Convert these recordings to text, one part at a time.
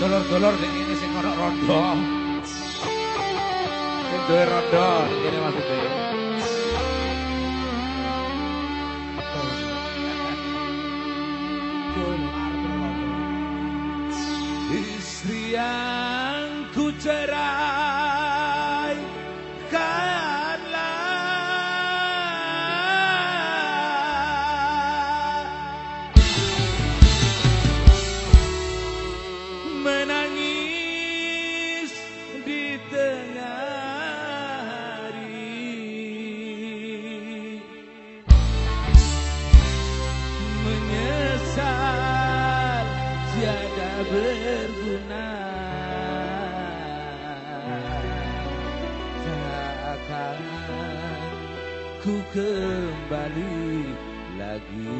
Dulur-dulur ini sing ono rondo. Sing duwe rondo. berguna. Takkan ku kembali lagi.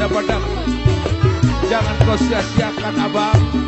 pada pedang Jangan kau sia-siakan abang.